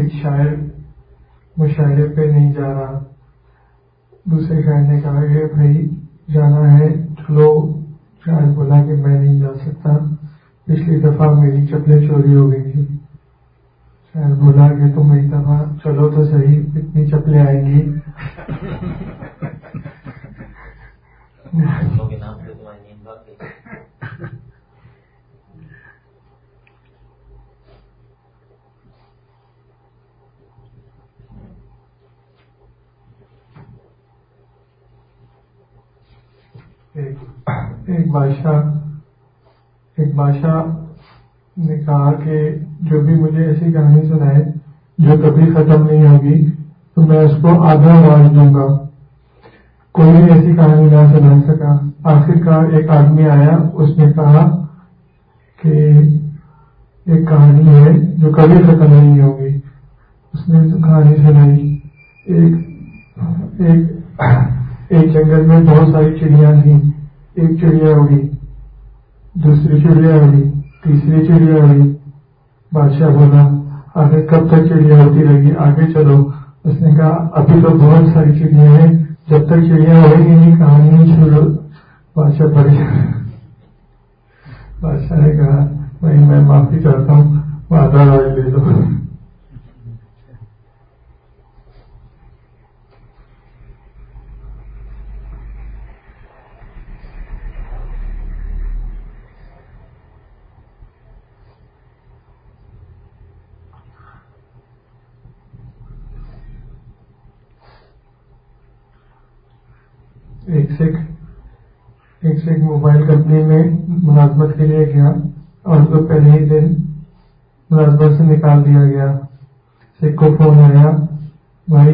ایک شاعر مشاعرے پہ نہیں جا رہا۔ دوسرے شاعر نے کہا کہ بھائی، جانا ہے، چلو۔ شاعر بولا کہ میں نہیں جا سکتا۔ پچھلی دفعہ میری چپلیں چوری ہو گئی تھی۔ شاعر بولا کہ تم ایک دفعہ چلو تو صحیح، اتنی چپلیں آئیں گی۔ بادشاہ، ایک بادشاہ نے کہا کہ جو بھی مجھے ایسی کہانی سنائے جو کبھی ختم نہیں ہوگی، تو میں اس کو آدھا راج دوں گا۔ کوئی بھی ایسی کہانی نہ سنا سکا۔ آخر کار ایک آدمی آیا، اس نے کہا کہ ایک کہانی ہے جو کبھی ختم نہیں ہوگی۔ اس نے کہانی سنائی۔ ایک ایک ایک جنگل میں بہت ساری چڑیاں تھیں۔ ایک چڑیا ہوگی، دوسری چڑیا ہوگی، تیسری چڑیا ہوگی۔ بادشاہ بولا آگے کب تک چڑیا ہوتی رہے گی؟ آگے چلو۔ اس نے کہا، ابھی تو بہت ساری چڑیا ہیں، جب تک چڑیا ہوئے گی نہیں، کہانی نہیں چھوڑو۔ بادشاہ پڑے بادشاہ نے کہا بھائی میں معافی چاہتا ہوں، وعدہ راج لے لو ایک سکھ ایک سکھ موبائل کمپنی میں ملازمت کے لیے گیا اور اس کو پہلے ہی دن ملازمت سے نکال دیا گیا سکھ کو فون آیا بھائی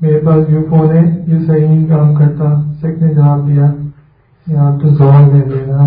میرے پاس یو فون ہے، یہ صحیح نہیں کام کرتا سکھ نے جواب دیا یار تو زوال دے دے گا